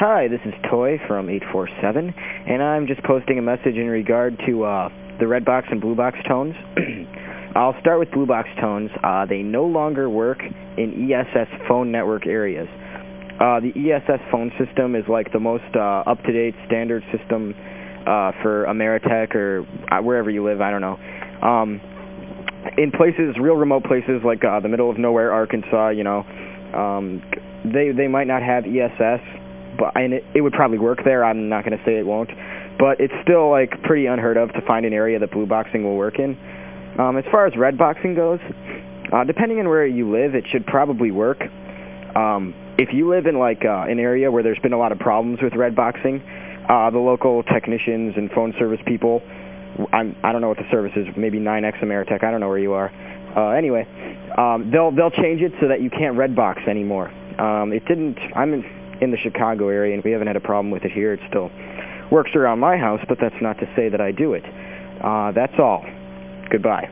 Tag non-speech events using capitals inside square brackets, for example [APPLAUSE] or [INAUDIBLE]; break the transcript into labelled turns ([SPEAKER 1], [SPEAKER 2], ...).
[SPEAKER 1] Hi, this is Toy from 847, and I'm just posting a message in regard to uh, the red box and blue box tones. [CLEARS THROAT] I'll start with blue box tones. Uh, they no longer work in ESS phone network areas. Uh, the ESS phone system is like the most uh, up-to-date standard system uh, for Ameritech or uh, wherever you live, I don't know. Um, in places, real remote places like uh, the middle of nowhere, Arkansas, you know, um, they, they might not have ESS, but and it, it would probably work there. I'm not going to say it won't. But it's still like pretty unheard of to find an area that blue boxing will work in. Um, as far as red boxing goes, uh, depending on where you live, it should probably work. Um, if you live in like uh, an area where there's been a lot of problems with red boxing, uh, the local technicians and phone service people, I'm, I don't know what the service is, maybe NYNEX Ameritech, I don't know where you are. Uh, anyway, um, they'll, they'll change it so that you can't red box anymore. Um, it didn't, I'm in, in the Chicago area, and we haven't had a problem with it here. It still works around my house, but that's not to say that I do it. Uh, that's all. Goodbye.